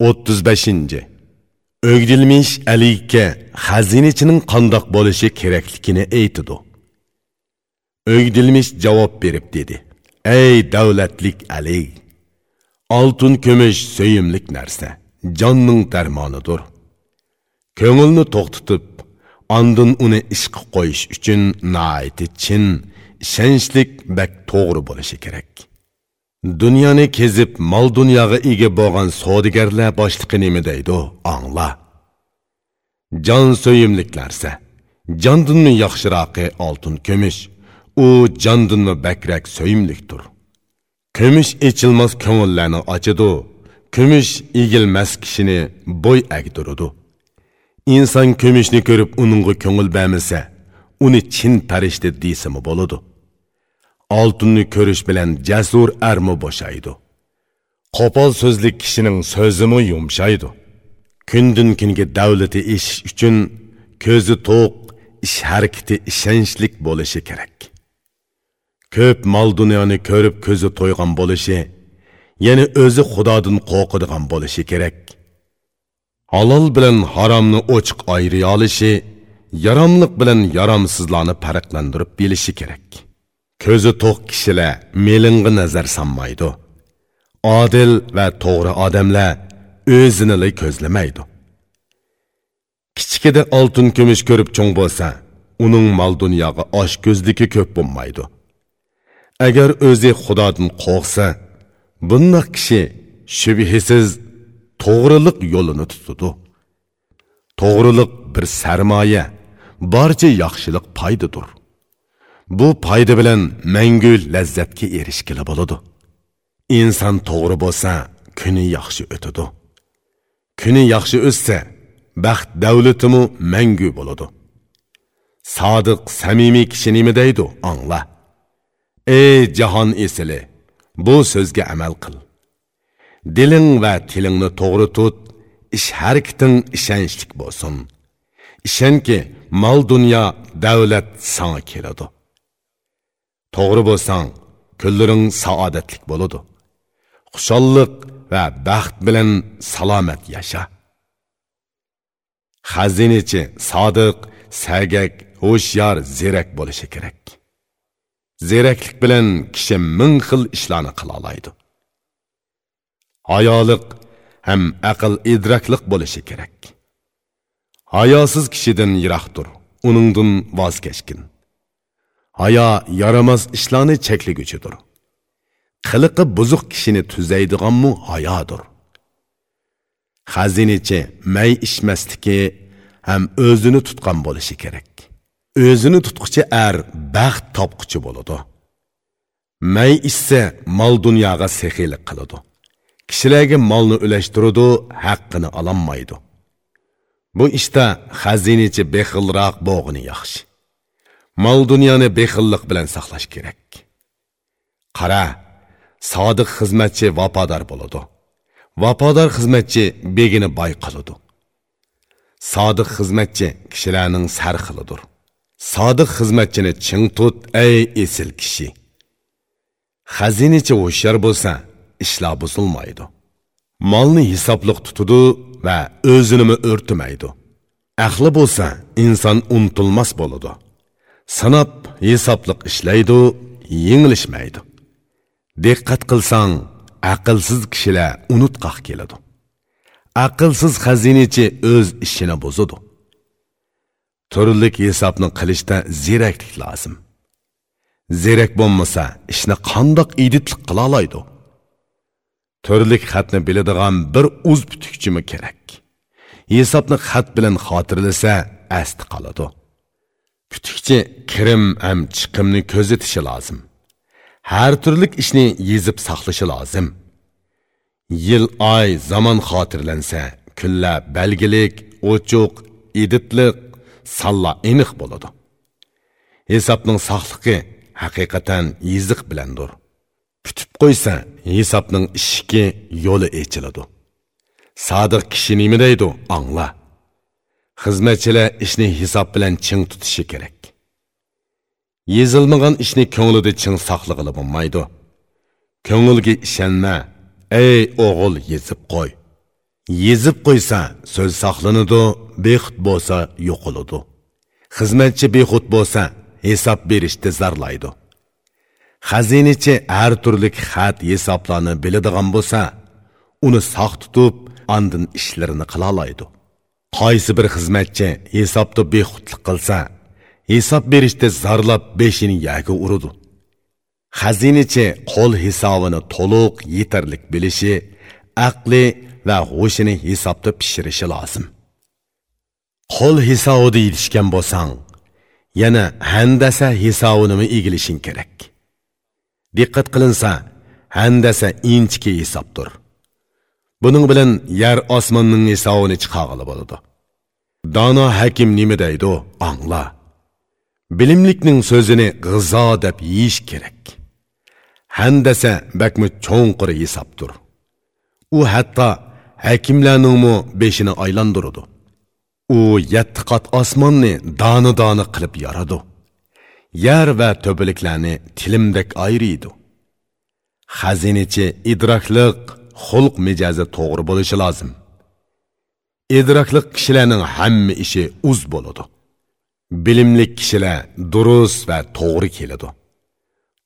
35. o'gdilmish Əlikə xazinachining qandoq bo'lishi kerakligini aytidi. o'gdilmish javob berib dedi: "Ey davlatlik Ali, oltin kumush söyümlik narsa, jonning darmonidir. Ko'ngilni to'xtatib, ondin uni ishqa qo'yish uchun naiti chin, ishonchlik bak to'g'ri bo'lishi kerak." Dunyoni kezib, mol dunyoga ega bo'lgan savdogarlar boshliqi nima deydi? Angla. Jon so'yimliklarsa, jondinmi yaxshiroqi oltin ko'mish U jondinmi bakrak so'yimlikdir. ko'mish echilmas ko'ngillarni ochidi. ko'mish egilmas kishini bo'y agdiradi. Inson ko'mishni ko'rib uningga ko'ngil bamisa uni chin farishta deysimi bo'ladi. Oltinni ko'rish bilan jasur armi bo'shaydi. Qo'pol so'zli kishining so'zimi yumshaydi. Kundan kunga davlati eshish uchun ko'zi to'q ish harakati ishonchlik bo'lishi kerak. Ko'p mol dunyoni ko'rib ko'zi to'ygan bo'lishi ya'ni o'zi xudodan qo'rqadigan bo'lishi kerak. Halol bilan haromni ochiq ayriy olishi yaromliq bilan yaromsizlarni farqlantirib bilishi kerak. Ko'zi to'q kishilar melingga nazar sanmaydi odil va to'g'ri odamlar o'zini ko'zlamaydi kichikida oltin kumush ko'rib cho'ng bo'lsa uning mol dunyoga osh ko'zligi ko'p bo'lmaydi agar o'zi xudodan qo'rqsa bundoq kishi shubhisiz to'g'riliq yo'lini tutadi to'g'riliq bir sarmoya barcha yaxshilik foydadir bu foyda bilan mangu lazzatga erishgili bo'ladi inson to'g'ri bo'lsa kuni yaxshi o'tadi kuni yaxshi o'tsa baxt davlatimi mangu bo'ladi sodiq samimiy kishi nima deydi angla ey jahon esili bu so'zga amal qil diling va tilingni to'g'ri tut ish harakating ishonchlik bo'lsin ishonki mol dunyo davlat sana keladi to'g'ri bo'lsang kunlaring saodatlik bo'ladi xushalliq va baxt bilan salomat yasha. Xazinachi sodiq sagak hushyor zerak bo'lishi kerak. Zeraklik bilan kishi ming xil ishlarni qila oladi hayoliq ham aql idrakliq bo'lishi kerak. Hayosiz kishidan yiroq tur uningdan voz kechgin. Hayo yaramaz ishlarni chekliguchidir qiliqi buzuq kishini tuzaydiganmu hayodir xazinachi may ichmasligi ham o'zini tutgan bo'lishi kerak o'zini tutquchi er baxt topquchi bo'ladi may ichsa mol dunyoga sexiylik qiladi kishilarga molni ulashtiradi haqqini ololmaydi bu ishda xazinachi bexilroq bo'g'ini yaxshi mol dunyoni bexillik bilan saqlash kerak. Qara sodiq xizmatchi vafodor bo'ladi. Vafodor xizmatchi begini boy qiladi. Sodiq xizmatchi kishilarning sarxilidir sodiq xizmatchini ching tut ey esil kishi. Xazinachi o'shar bo'lsa ishlar buzilmaydi. Molni hisobliq tutudi va o'zinimi o'rtimaydi ahli bo'lsa inson unutilmas bo'ladi. Sanab hisobliq ishlaydi yengilishmaydi diqqat qilsang aqlsiz kishilar unutqoq keladi. Aqlsiz xazinachi o'z ishini buzadi turlik hisobni qilishda zeraklik lozim zerak bo'lmasa ishni qandoq iditlik qila turlik xatni biladigan bir uz putukchimi kerak? Hisobni xat bilan xotirlasa asti qoladi Kutikchi kirim ham chiqimni ko'zatishi lozim har turlik ishni yezib saqlashi lozim yil oy zamon xotirlansa kunlar belgilik o'chuq, iditliq salla aniq bo'ladi hisobning saqligi haqiqatan yiziq bilandir. Kutib qo'ysa hisobning ishiki yo'li echiladi. Sodiq kishi nima deydi angla. Xizmatchilar ishni hisob bilan ching tutishi kerak. Yezilmagan ishni ko'nglida ching saqlig'ili bo'lmaydi. Ko'ngilga ishonma ey o'g'il yezib qo'y. Yezib qo'ysa so'z saqlanadi bexud bo'lsa yo'qoladi. Xizmatchi bexud bo'lsa hisob berishda zarlaydi. Xazinachi har turlik xat hisoblarni biladigan bo'lsa uni saq tutib andin ishlarini qilolaydi qaysi bir xizmatchi hisobda bexudlik qilsa hisob berishda zarlab beshini yaga urudi. Xazinachi qo'l hisobini to'liq yetarlik bilishi aqli va g'ushini hisobda pishirishi lozim. Qo'l hisobida yetishgan bo'lsang yana handasa hisobini egilishing kerak? Diqqat qilinsa handasa inchki hisobdir. Buning bilan yer osmonning hisobini chiqag'ili bo'ladi. Dono hakim nima deydi angla. Bilimlikning so'zini g'izo deb yeyish kerak. Handasa bakmi cho'nqir hisobdir u hatto hakimlarningmi beshini aylandiradi. U yetti qat osmonni doni doni qilib yoradi. Yer va to'biliklarni tilimdek ayriydi xazinachi idrokliq xulq mijozi to'g'ri bo'lishi lozim. Idrokli kishilarning hamma ishi uz bo'ladi. Bilimli kishilar durust va to'g'ri keladi.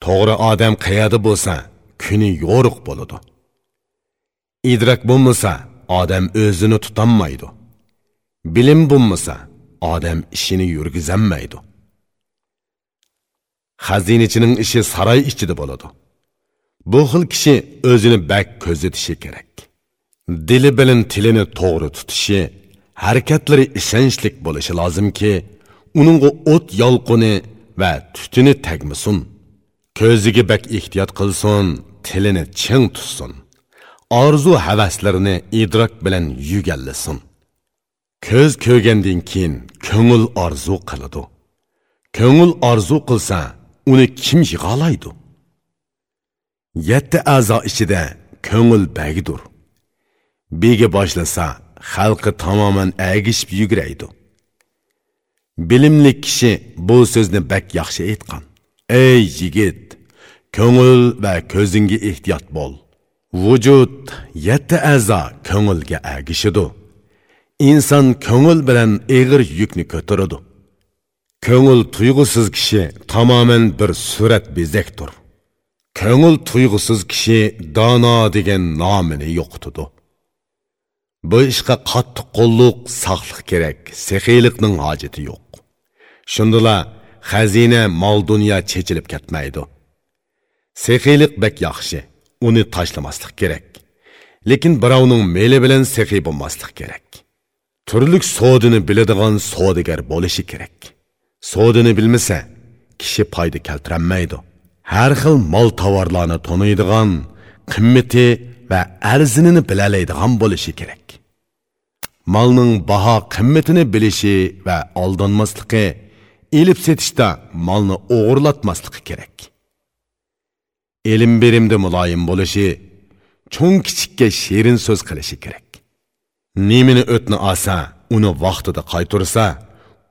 To'g'ri odam qayerda bo'lsa kuni yo'riq bo'ladi. Idrok bo'lmasa odam o'zini tutolmaydi bilim bo'lmasa odam ishini yurgizolmaydi xazinachining ishi saroy ichida bo'ladi. Bu xil kishi o'zini bak ko'zatishi kerak. Dili bilan tilini to'g'ri tutishi harakatlari ishonchlik bo'lishi lozimki uningga o't yolqini va tutuni tagmasin. Ko'ziga bak ehtiyot qilsin tilini ching tutsin. Orzu havaslarini idrok bilan yugallasin. Ko'z ko'rgandan keyin ko'ngil orzu qiladi. Ko'ngil orzu qilsa uni kim yig'olaydi yetti a'zo ichida ko'ngil bagidur. Bega boshlasa xalqi tamoman agishib yuguraydi bilimli kishi bu so'zni bak yaxshi aytgan. Ey yigit ko'ngil va ko'zingga ehtiyot bo'l. Vujud yetti a'zo ko'ngilga agishidu. Inson ko'ngil bilan eg'ir yukni ko'taradi. Ko'ngil tuyg'usiz kishi tamoman bir surat bezakdir. Ko'ngil tuyg'usiz kishi dono degan nomini yo'qitadi bu ishga qattiq qo'lliq saqliq kerak sexiylikning hojati yo'q. Shundala xazina mol dunyo chechilib ketmaydi. Sexiylik bek yaxshi uni tashlamaslik kerak. Lekin birovning meli bilan sexiy bo'lmaslik kerak. Turlik sodini biladigan sodigar bo'lishi kerak. Sodini bilmasa kishi foyda keltirolmaydi har xil mol tovarlarni to'naydigan qimmati va arzinini bilalaydigan bo'lishi kerak. Molning baho qimmatini bilishi va aldanmasligi ilib setishda molni o'g'irlatmasligi kerak. Ilm berimda muloyim bo'lishi cho'ng kichikka shirin so'z qilishi kerak. Nemini o'tni olsa uni vaqtida qaytursa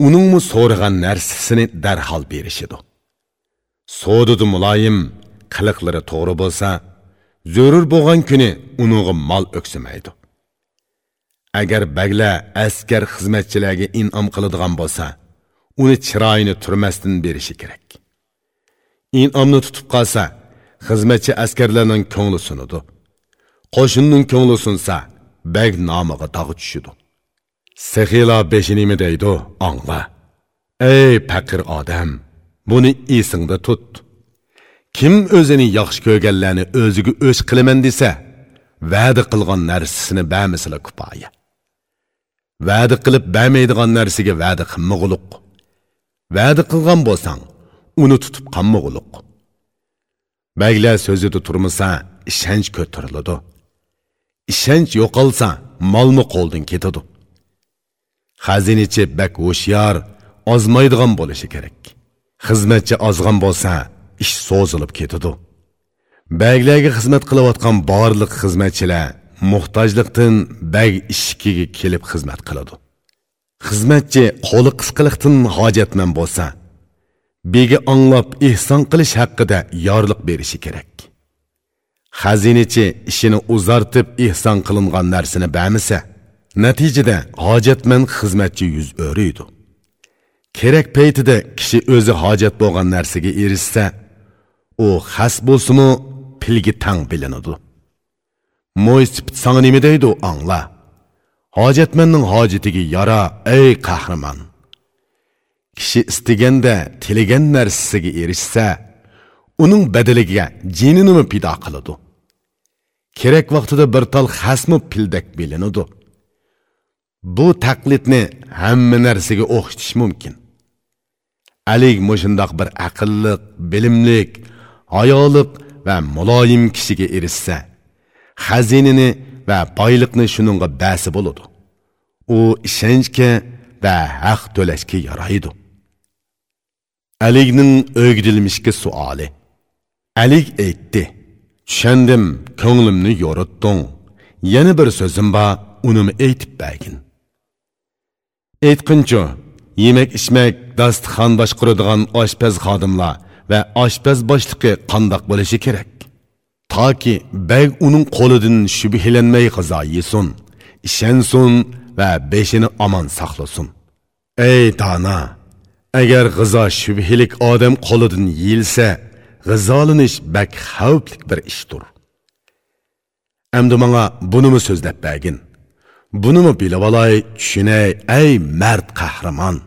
uningmi so'ragan narsasini darhol berishidi so'didi muloyim qiliqlari to'g'ri bo'lsa zo'rur bo'lgan kuni uningga mol o'ksimaydi. Agar baglar askar xizmatchilarga inom qiladigan bo'lsa uni chiroyini turmasdan berishi kerak. Inomni tutib qolsa xizmatchi askarlarning ko'ngli sunadi qo'shinning ko'ngli sunsa bag nomiga dog'i tushidi sehila beshinimi deydi angla ey faqir odam! Buni esingda tut. Kim o'zini yaxshi ko'rganlarni o'ziga o'z qilaman desa va'da qilgan narsasini bamisila kupoya va'da qilib bermaydigan narsaga va'da qilmag'uluq va'da qilgan bo'lsang uni tutib qolmag'uluq baglar so'zida turmasa ishonch ko'tariladi ishonch yo'qolsa molmi qo'ldan ketadi xazinachi bak hushyor ozmaydigan bo'lishi kerak. Xizmatchi ozg'in bo'lsa ish so'zilib ketadi. Baglarga xizmat qilayotgan barliq xizmatchilar muhtojliqdan bag ishkiga kelib xizmat qiladi. Xizmatchi qo'li qisqaliqdan hojatman bo'lsa begi anglab ehson qilish haqida yorliq berishi kerak. Xazinachi ishini uzartib ehson qilingan narsani bamisa natijada hojatmand xizmatchi yuz o'riydi. Kerak paytida kishi o'zi hojat bo'lgan narsaga erishsa u xas bo'lsimi pilgi tang bilinadi. Mo'ysipit nima deydi angla? Hojatmanning hojatiga yara ey qahramon kishi istiganda tilagan narsasiga erishsa uning badaliga jininimi pido qiladi? Kerak vaqtida bir tol xasmi pildak bilinadi. Bu taqlidni hamma narsaga o'xshatish mumkin. Alik mushundoq bir aqlliq bilimlik hayoliq va muloyim kishiga erishsa xazinini va boyliqni shuningga basi bo'ladi. U ishonchga va haq to'lashga yaraydi. Alikning o'gdilmishki suoli. Alik aytdi tushundim ko'nglimni yo'ritding. Yana bir so'zim bor unimi aytib bergin. Aytqinchi yemak ichmak dasturxon boshqaradigan oshpaz xodimlar va oshpaz boshlig'i qandoq bo'lishi kerak? Toki bag uning qo'lidan shubhilanmay g'izo yesin ishonsin va beshini omon saqlasin. Ey dona agar g'izo shubhilik odam qo'lidan yeyilsa g'izolanish bak xavfli bir ishdir. Endi manga bunimi so'zlab bergin bunimi bilib olay tushunay ey mərd qahramon?